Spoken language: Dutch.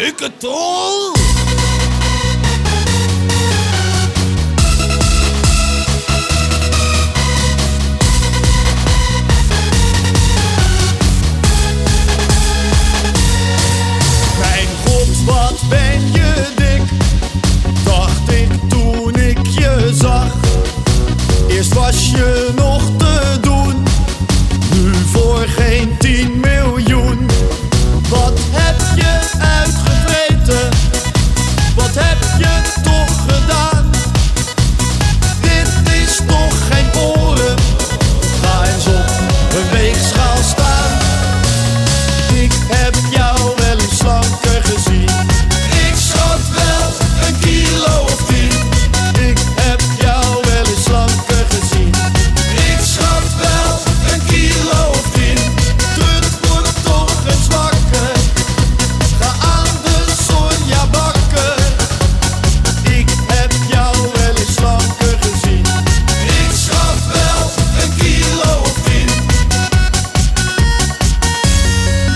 lelijke troll! Mijn god, wat ben je dik, dacht ik toen ik je zag. Eerst was je nog